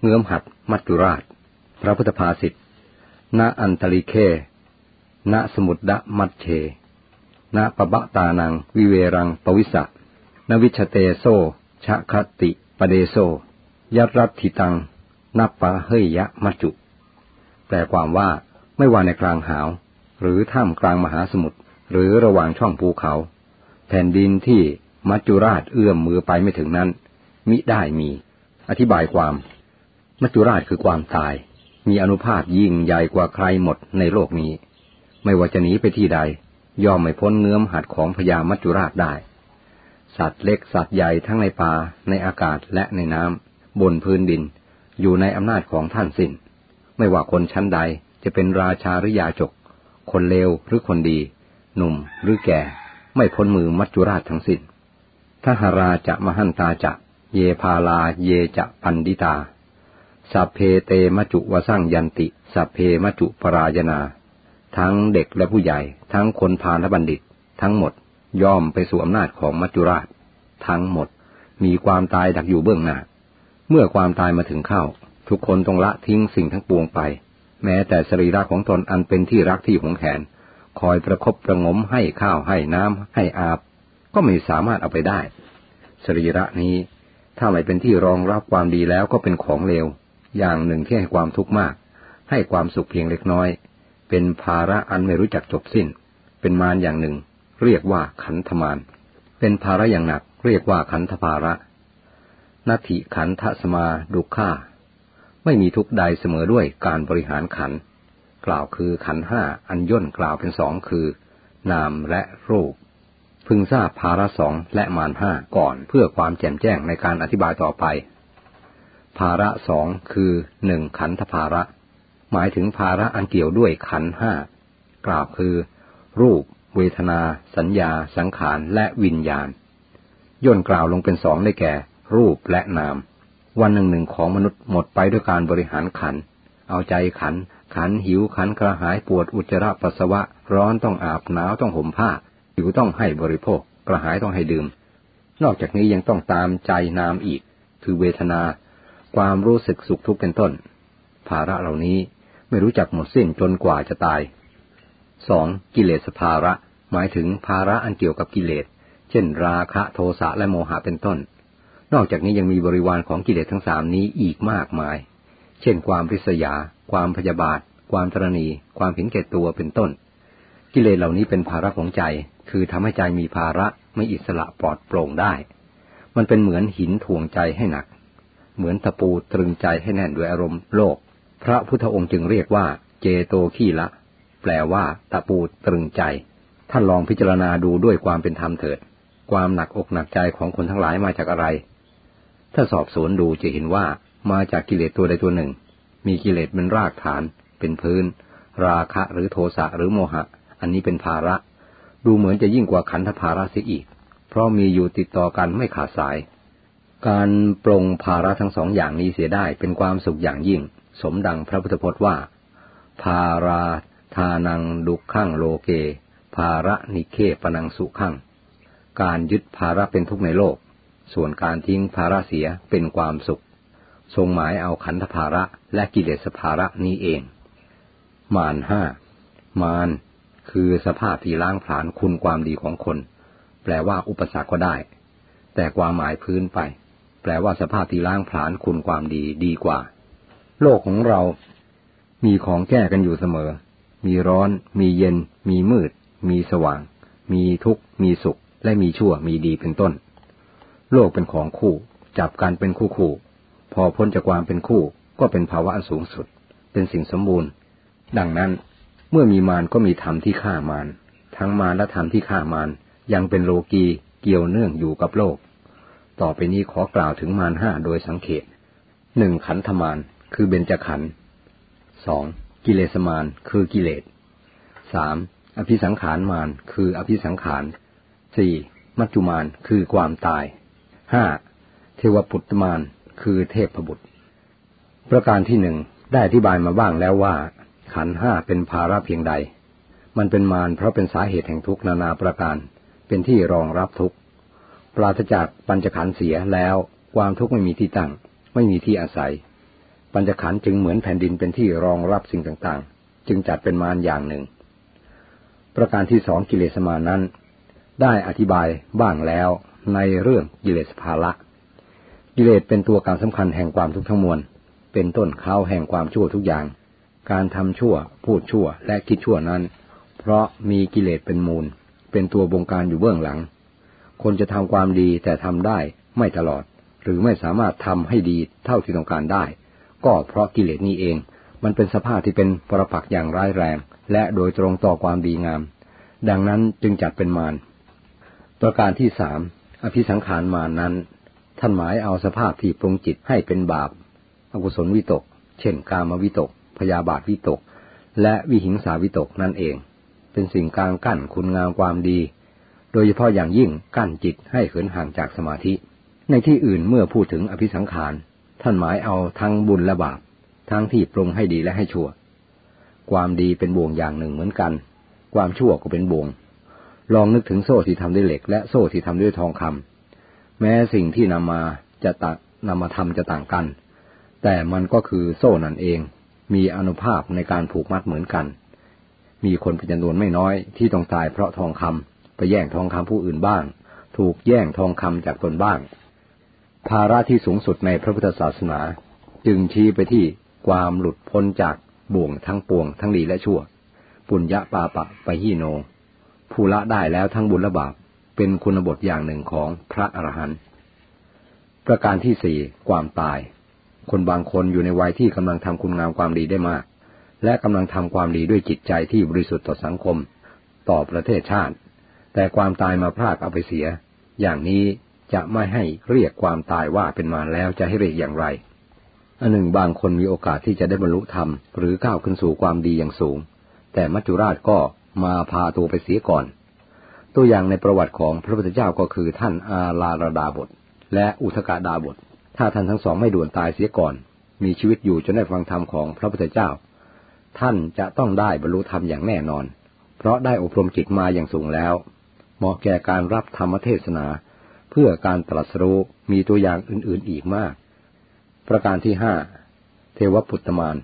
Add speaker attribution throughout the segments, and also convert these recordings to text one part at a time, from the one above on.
Speaker 1: เงื้อมหัด มัจจุราช พระพุทธภาษิตณอันตริเคณสมุดดะมัชเชณปะบะตานัง วิเวรังปวิสะนวิชเตโซชะคติปเดโซ ยัตรัตถิตังนับปะเฮยยะมัจจุ แปลความว่าไม่ว่าในกลางหาว หรือท่ามกลางมหาสมุทรหรือระหว่างช่องภูเขา แผ่นดินที่มัจจุราชเอื้อมมือไปไม่ถึงนั้น มิได้มี อธิบายความ มัจจุราชคือความตาย มีอนุภาพยิ่งใหญ่กว่าใครหมดในโลกนี้ ไม่ว่าจะหนีไปที่ใด ย่อมไม่พ้นเงื้อมหัดของพญามัจจุราชได้ สัตว์เล็กสัตว์ใหญ่ทั้งในป่าในอากาศและในน้ำบนพื้นดิน อยู่ในอำนาจของท่านสิน้น ไม่ว่าคนชั้นใดจะเป็นราชาหรือยาจก คนเลวหรือคนดี หนุ่มหรือแก่ ไม่พ้นมือมัจจุราชทั้งสิน้นทหราจะมหันตาจะ เยพาลาเยจะปันดิตา สัพเพเตมจุวสั่งยันติ สัพเพมจุปรายนา ทั้งเด็กและผู้ใหญ่ ทั้งคนพาลและบัณฑิต ทั้งหมดย่อมไปสู่อำนาจของมัจจุราช ทั้งหมดมีความตายดักอยู่เบื้องหน้า เมื่อความตายมาถึงเข้า ทุกคนต้องละทิ้งสิ่งทั้งปวงไป แม้แต่สรีระของตนอันเป็นที่รักที่หวงแขนคอยประคบประงมให้ข้าวให้น้ำให้อาบ ก็ไม่สามารถเอาไปได้ สรีระนี้ถ้าไม่เป็นที่รองรับความดีแล้วก็เป็นของเลว อย่างหนึ่งที่ให้ความทุกข์มาก ให้ความสุขเพียงเล็กน้อย เป็นภาระอันไม่รู้จักจบสิ้น เป็นมารอย่างหนึ่ง เรียกว่าขันธมาร เป็นภาระอย่างหนัก เรียกว่าขันธภาระนัตถิขันธสมาดุข่าไม่มีทุกใดเสมอด้วยการบริหารขัน กล่าวคือขันห้าอันย่นกล่าวเป็นสองคือ นามและรูป พึงทราบภาระสองและมารห้าก่อนเพื่อความแจ่มแจ้งในการอธิบายต่อไป ภาระสองคือหนึ่งขันธภาระ หมายถึงภาระอันเกี่ยวด้วยขันห้ากล่าวคือ รูป เวทนา สัญญา สังขารและวิญญาณ ย่นกล่าวลงเป็นสองได้แก่ รูปและนาม วันหนึ่งหนึ่งของมนุษย์หมดไปด้วยการบริหารขัน เอาใจขัน ขันหิวขันกระหายปวดอุจจาระปัสสาวะ ร้อนต้องอาบหนาวต้องห่มผ้า หิวต้องให้บริโภค กระหายต้องให้ดื่ม นอกจากนี้ยังต้องตามใจนามอีก คือเวทนา ความรู้สึกสุขทุกข์เป็นต้น ภาระเหล่านี้ไม่รู้จักหมดสิ้นจนกว่าจะตายสองกิเลสภาระ หมายถึงภาระอันเกี่ยวกับกิเลส เช่น ราคะโทสะและโมหะเป็นต้น นอกจากนี้ยังมีบริวารของกิเลสทั้งสามนี้อีกมากมาย เช่น ความริษยา ความพยาบาท ความตรณี ความเห็นแก่ตัวเป็นต้น กิเลสเหล่านี้เป็นภาระของใจ คือทำให้ใจมีภาระไม่อิสระปลอดโปร่งได้ มันเป็นเหมือนหินถ่วงใจให้หนัก เหมือนตะปูตรึงใจให้แน่นด้วยอารมณ์โลก พระพุทธองค์จึงเรียกว่า เจโตขี้ละ แปลว่า ตะปูตรึงใจ ท่านลองพิจารณาดูด้วยความเป็นธรรมเถิด ความหนักอกหนักใจของคนทั้งหลายมาจากอะไร ถ้าสอบสวนดูจะเห็นว่ามาจากกิเลสตัวใดตัวหนึ่ง มีกิเลสเป็นรากฐาน เป็นพื้น ราคะหรือโทสะหรือโมหะ อันนี้เป็นภาระ ดูเหมือนจะยิ่งกว่าขันธภาระเสียอีก เพราะมีอยู่ติดต่อกันไม่ขาดสาย การปรงภาระทั้งสองอย่างนี้เสียได้เป็นความสุขอย่างยิ่ง สมดังพระพุทธพจน์ว่า ภาราทานังดุขังโลเก ภาระนิเคปนังสุขัง การยึดภาระเป็นทุกข์ในโลก ส่วนการทิ้งภาระเสียเป็นความสุข ทรงหมายเอาขันธภาระและกิเลสภาระนี้เอง มานห้ามานคือสภาพที่ล้างผลาญคุณความดีของคน แปลว่าอุปสรรคก็ได้ แต่ความหมายพื้นไปแป ลว่าสภาพที่ล้างผลาญคุณความดีดีกว่า โลกของเรา มีของแก้กันอยู่เสมอ มีร้อน มีเย็น มีมืด มีสว่าง มีทุกข์ มีสุข และมีชั่ว มีดีเป็นต้น โลกเป็นของคู่ จับกันเป็นคู่คู่ พอพ้นจากความเป็นคู่ ก็เป็นภาวะอันสูงสุด เป็นสิ่งสมบูรณ์ ดังนั้น เมื่อมีมารก็มีธรรมที่ฆ่ามาร ทั้งมารและธรรมที่ฆ่ามารยังเป็นโลกีเกี่ยวเนื่องอยู่กับโลก ต่อไปนี้ขอกล่าวถึงมารห้าโดยสังเขตหนึ่งขันธมารคือเบญจขันธ์สองกิเลสมารคือกิเลสสามอภิสังขารมารคืออภิสังขารสี่มัจจุมารคือความตายห้าเทวปุตตมารคือเทพบุตร ประการที่หนึ่งได้อธิบายมาบ้างแล้วว่า ขันห้าเป็นภาระเพียงใด มันเป็นมารเพราะเป็นสาเหตุแห่งทุกนานาประการ เป็นที่รองรับทุก ปราศจากปัญจขันเสียแล้วความทุกข์ไม่มีที่ตั้ง ไม่มีที่อาศัย ปัญจขันธ์จึงเหมือนแผ่นดินเป็นที่รองรับสิ่งต่างๆ จึงจัดเป็นมารอย่างหนึ่ง ประการที่สองกิเลสมานั้น ได้อธิบายบ้างแล้วในเรื่องกิเลสภาละ กิเลสเป็นตัวการสำคัญแห่งความทุกข์ทั้งมวล เป็นต้นเขาแห่งความชั่วทุกอย่าง การทำชั่ว พูดชั่ว และคิดชั่วนั้น เพราะมีกิเลสเป็นมูล เป็นตัวบงการอยู่เบื้องหลัง คนจะทำความดีแต่ทำได้ไม่ตลอด หรือไม่สามารถทำให้ดีเท่าที่ต้องการได้ ก็เพราะกิเลสนี้เอง มันเป็นสภาพที่เป็นปรปักอย่างร้ายแรง และโดยตรงต่อความดีงาม ดังนั้นจึงจัดเป็นมารประการที่สามอภิสังขารมานั้น ท่านหมายเอาสภาพที่ปรุงจิตให้เป็นบาป อกุศลวิตก เช่น กามวิตก พยาบาทวิตก และวิหิงสาวิตกนั่นเอง เป็นสิ่งกลางกั้นคุณงามความดี โดยเฉพาะอย่างยิ่งกั้นจิตให้เขินห่างจากสมาธิ ในที่อื่นเมื่อพูดถึงอภิสังขารท่านหมายเอาทั้งบุญและบาปทั้งที่ปรุงให้ดีและให้ชั่ว ความดีเป็นบ่วงอย่างหนึ่งเหมือนกัน ความชั่วก็เป็นบ่วง ลองนึกถึงโซ่ที่ทำด้วยเหล็ก และโซ่ที่ทำด้วยทองคำแม้สิ่งที่นำมาจะตันำมาทำจะต่างกัน แต่มันก็คือโซ่นั่นเอง มีอนุภาพในการผูกมัดเหมือนกัน มีคนเป็นจำนวนไม่น้อยที่ต้องตายเพราะทองคำ ไปแย่งทองคำผู้อื่นบ้าง ถูกแย่งทองคำจากตนบ้าง ภาระที่สูงสุดในพระพุทธศาสนา จึงชี้ไปที่ความหลุดพ้นจากบ่วงทั้งปวงทั้งดีและชั่ว ปุญญาปาปะไปหิโน ผู้ละได้แล้วทั้งบุญและบาปเป็นคุณบทอย่างหนึ่งของพระอรหันต์ประการที่สี่ความตาย คนบางคนอยู่ในวัยที่กำลังทำคุณงามความดีได้มาก และกำลังทำความดีด้วยจิตใจที่บริสุทธิ์ต่อสังคม ต่อประเทศชาติ แต่ความตายมาพรากเอาไปเสีย อย่างนี้จะไม่ให้เรียกความตายว่าเป็นมารแล้วจะให้เรียกอย่างไรอันหนึ่งบางคนมีโอกาสที่จะได้บรรลุธรรม หรือก้าวขึ้นสู่ความดีอย่างสูง แต่มัจจุราชก็มาพาตัวไปเสียก่อน ตัวอย่างในประวัติของพระพุทธเจ้าก็คือท่านอาลาราดาบท และอุทกาดาบท ถ้าท่านทั้งสองไม่ด่วนตายเสียก่อน มีชีวิตอยู่จนได้ฟังธรรมของพระพุทธเจ้า ท่านจะต้องได้บรรลุธรรมอย่างแน่นอน เพราะได้อบรมจิตมาอย่างสูงแล้ว เหมาะแก่การรับธรรมเทศนา เพื่อการตรัสรู้มีตัวอย่างอื่นๆอีกมาก ประการที่ห้าเทวปุตตมาน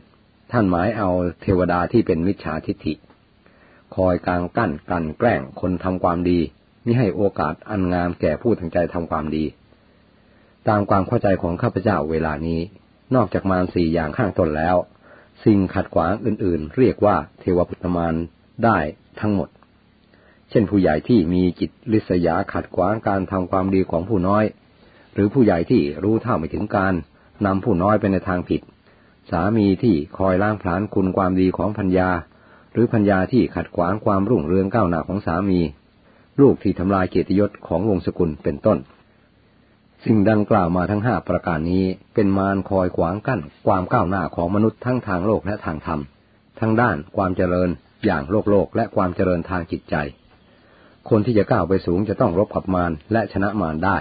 Speaker 1: ท่านหมายเอาเทวดาที่เป็นมิจฉาทิฏฐิ คอยกลางกั้นกันแกล้งคนทำความดีมิให้โอกาสอันงามแก่ผู้ทั้งใจทำความดี ตามความเข้าใจของข้าพเจ้าเวลานี้ นอกจากมารสี่อย่างข้างต้นแล้ว สิ่งขัดขวางอื่นๆ เรียกว่าเทวพุทธมารได้ทั้งหมด ช่นผู้ใหญ่ที่มีจิตลิษยาขัดขวางการทำความดีของผู้น้อย หรือผู้ใหญ่ที่รู้เท่าไม่ถึงการนำผู้น้อยไปในทางผิด สามีที่คอยล้างผลาญคุณความดีของพัญญา หรือพัญญาที่ขัดขวางความรุ่งเรืองก้าวหน้าของสามี ลูกที่ทำลายเกียรติยศของวงศกุลเป็นต้น สิ่งดังกล่าวมาทั้งห้าประการนี้เป็นมารคอยขวางกั้นความก้าวหน้าของมนุษย์ทั้งทางโลกและทางธรรม ทั้งด้านความเจริญอย่างโลกโลกและความเจริญทางจิตใจ คนที่จะก้าวไปสูงจะต้องรบกับมารและชนะมารได้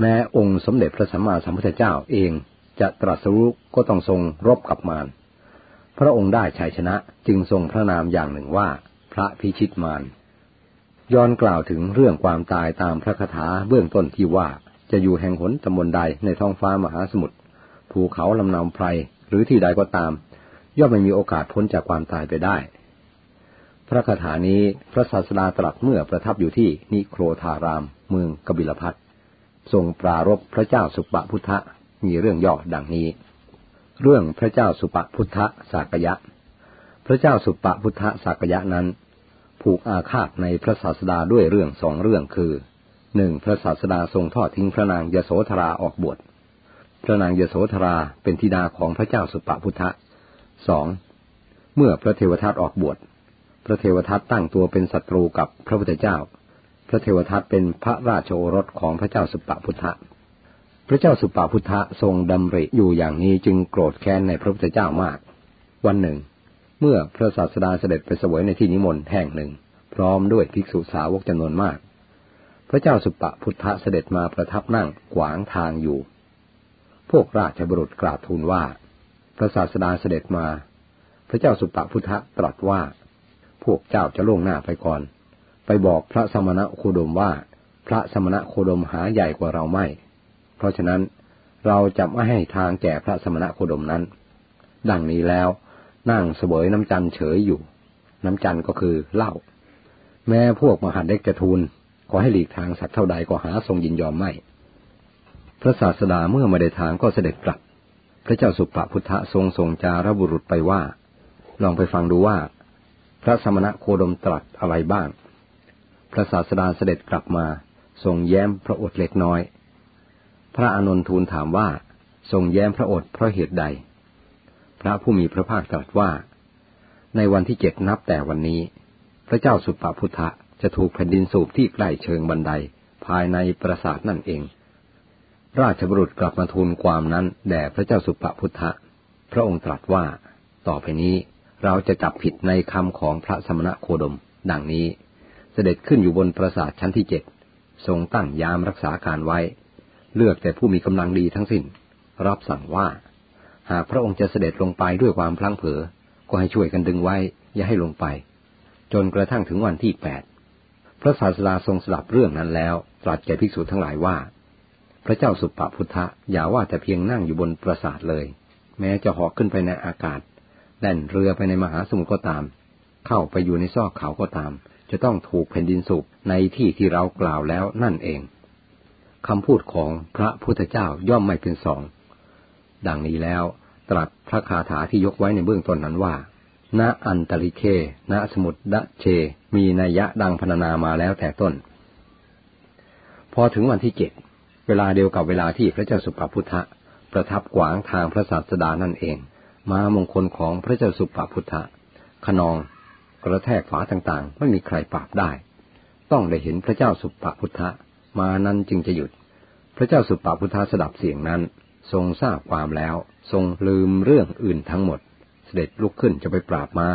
Speaker 1: แม้องค์สมเด็จพระสัมมาสัมพุทธเจ้าเองจะตรัสรู้ก็ต้องทรงรบกับมาร พระองค์ได้ชัยชนะจึงทรงพระนามอย่างหนึ่งว่า พระพิชิตมาร ย้อนกล่าวถึงเรื่องความตายตามพระคาถาเบื้องต้นที่ว่าจะอยู่แห่งหนตำบลใดในท้องฟ้ามหาสมุทรภูเขาลำนำไพรหรือที่ใดก็ตาม ย่อมไม่มีโอกาสพ้นจากความตายไปได้ ระคาถานี้พระศาสดาตรัสเมื่อประทับอยู่ที่นิโครธาราม เมืองกบิลพัททรงปรารบพระเจ้าสุปพุทธะมีเรื่องย่อดังนี้ เรื่องพระเจ้าสุปพุทธสากยะ พระเจ้าสุปพุทธสากยะนั้น ผูกอาฆาตในพระศาสดาด้วยเรื่องสองเรื่องคือหนึ่งพระศาสดาทรงทอดทิ้งพระนางยโสธราออกบวชพระนางยโสธราเป็นธิดาของพระเจ้าสุปพุทธสองเมื่อพระเทวทัตออกบวช พระเทวทัตตั้งตัวเป็นศัตรูกับพระพุทธเจ้า พระเทวทัตเป็นพระราชโอรสของพระเจ้าสุปพุทธะ พระเจ้าสุปาพุทธะทรงดำริอยู่อย่างนี้จึงโกรธแค้นในพระพุทธเจ้ามาก วันหนึ่ง เมื่อพระศาสดาเสด็จไปเสวยในที่นิมนต์แห่งหนึ่ง พร้อมด้วยภิกษุสาวกจำนวนมาก พระเจ้าสุปาพุทธะเสด็จมาประทับนั่งขวางทางอยู่ พวกราชบุรุษกราบทูลว่า พระศาสดาเสด็จมา พระเจ้าสุปาพุทธะตรัสว่า พวกเจ้าจะล่วงหน้าไปก่อน ไปบอกพระสมณะโคดมว่า พระสมณะโคดมหาใหญ่กว่าเราไม่ เพราะฉะนั้นเราจะไม่ให้ทางแก่พระสมณะโคดมนั้น ดังนี้แล้วนั่งเสวยน้ำจันเฉยอยู่ น้ำจันก็คือเหล้าแม้พวกมหาเด็กจะทูลขอให้หลีกทางสักเท่าใดก็หาทรงยินยอมไม่ พระศาสดาเมื่อมาได้ทางก็เสด็จกลับ พระเจ้าสุปพุทธะทรงส่งจารบุรุษไปว่า ลองไปฟังดูว่า พระสมณะโคดมตรัสอะไรบ้าง พระศาสดาเสด็จกลับมาทรงแย้มพระโอษฐ์เล็กน้อย พระอานนทูลถามว่าทรงแย้มพระโอษฐ์เพราะเหตุใด พระผู้มีพระภาคตรัสว่า ในวันที่เจ็ดนับแต่วันนี้ พระเจ้าสุปพุทธะจะถูกแผ่นดินสูบที่ใกล้เชิงบันไดภายในปราสาทนั่นเอง ราชบุรุษกลับมาทูลความนั้นแด่พระเจ้าสุปพุทธะ พระองค์ตรัสว่า ต่อไปนี้ เราจะจับผิดในคำของพระสมณะโคดม ดังนี้ เสด็จขึ้นอยู่บนปราสาทชั้นที่เจ็ดทรงตั้งยามรักษาการไว้ เลือกแต่ผู้มีกำลังดีทั้งสิน้น รับสั่งว่า หากพระองค์จะเสด็จลงไปด้วยความพลั้งเผลอก็ให้ช่วยกันดึงไว้ อย่าให้ลงไป จนกระทั่งถึงวันที่แปดพระศาสดาทรงสลับเรื่องนั้นแล้ว ตรัสแก่ภิกษุทั้งหลายว่า พระเจ้าสุปปพุทธะอย่าว่าแต่เพียงนั่งอยู่บนปราสาทเลย แม้จะหอกขึ้นไปในอากาศ แล่นเรือไปในมหาสมุทรก็ตาม เข้าไปอยู่ในซอกเขาก็ตาม จะต้องถูกแผ่นดินสูบในที่ที่เรากล่าวแล้วนั่นเองคำพูดของพระพุทธเจ้าย่อมไม่เป็นสอง ดังนี้แล้วตรัสพระคาถาที่ยกไว้ในเบื้องต้นนั้นว่า ณ อันตริเค ณ สมุดดะเช มีนัยยะดังพรรณนามาแล้วแต่ต้น พอถึงวันที่เจ็ด เวลาเดียวกับเวลาที่พระเจ้าสุปพุทธะประทับขวางทางพระศาสดานั่นเอง มามงคลของพระเจ้าสุปพุทธะขนองกระแทกฝาต่างๆ ไม่มีใครปราบได้ ต้องได้เห็นพระเจ้าสุปปพุทธะมานั้นจึงจะหยุด พระเจ้าสุปปพุทธะสดับเสียงนั้น ทรงทราบความแล้ว ทรงลืมเรื่องอื่นทั้งหมด เสด็จลุกขึ้นจะไปปราบมา้า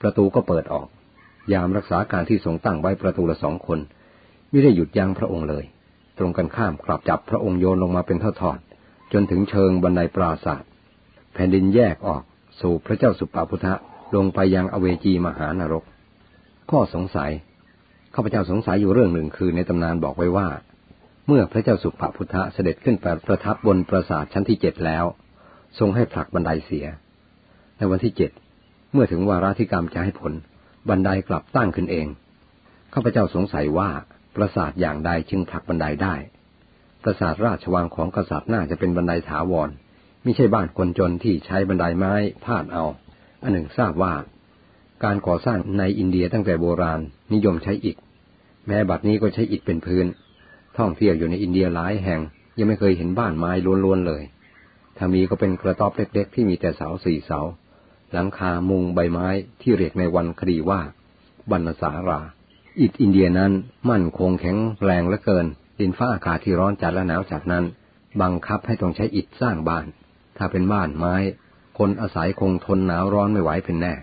Speaker 1: ประตูก็เปิดออก ยามรักษาการที่ทรงตั้งไว้ประตูละสองคนไม่ได้หยุดยั้งพระองค์เลย ตรงกันข้ามกลับจับพระองค์โยนลงมาเป็นท่อดๆจนถึงเชิงบันไดปราศาสตร์ ผ่นดินแยกออกสู่พระเจ้าสุปปพุทธะลงไปยังอเวจีมหานรก ข้อสงสัยข้าพเจ้าสงสัยอยู่เรื่องหนึ่งคือในตำนานบอกไว้ว่า เมื่อพระเจ้าสุภพุทธะเสด็จขึ้นไปประทับบนปราสาทชั้นที่เจ็ดแล้ว ทรงให้ผลักบันไดเสีย ในวันที่เจ็ดเมื่อถึงวาระที่กรรมจะให้ผล บันไดกลับตั้งขึ้นเองข้าพเจ้าสงสัยว่าปราสาทอย่างใดจึงผลักบันไดได้ ปราสาทราชวังของกษัตริย์น่าจะเป็นบันไดถาวร ม่ใช่บ้านคนจนที่ใช้บันไดไม้พาดเอา อันหนึ่งทราบว่า การก่อสร้างในอินเดียตั้งแต่โบราณนิยมใช้อิฐ แม้บัดนี้ก็ใช้อิฐเป็นพื้น ท่องเที่ยวอยู่ในอินเดียหลายแห่งยังไม่เคยเห็นบ้านไม้ล้วนๆเลย ถ้ามีก็เป็นกระต๊อบเล็กๆ ที่มีแต่เสาสี่เสา หลังคามุงใบไม้ที่เรียกในวันคดีว่าบรรณสารา อิฐอินเดียนั้นมั่นคงแข็งแรงเหลือเกินดินฟ้าอากาศที่ร้อนจัดและหนาวจัดนั้น บังคับให้ต้องใช้อิฐสร้างบ้าน ถ้าเป็นบ้านไม้ คนอาศัยคงทนหนาวร้อนไม่ไหวเป็นแน่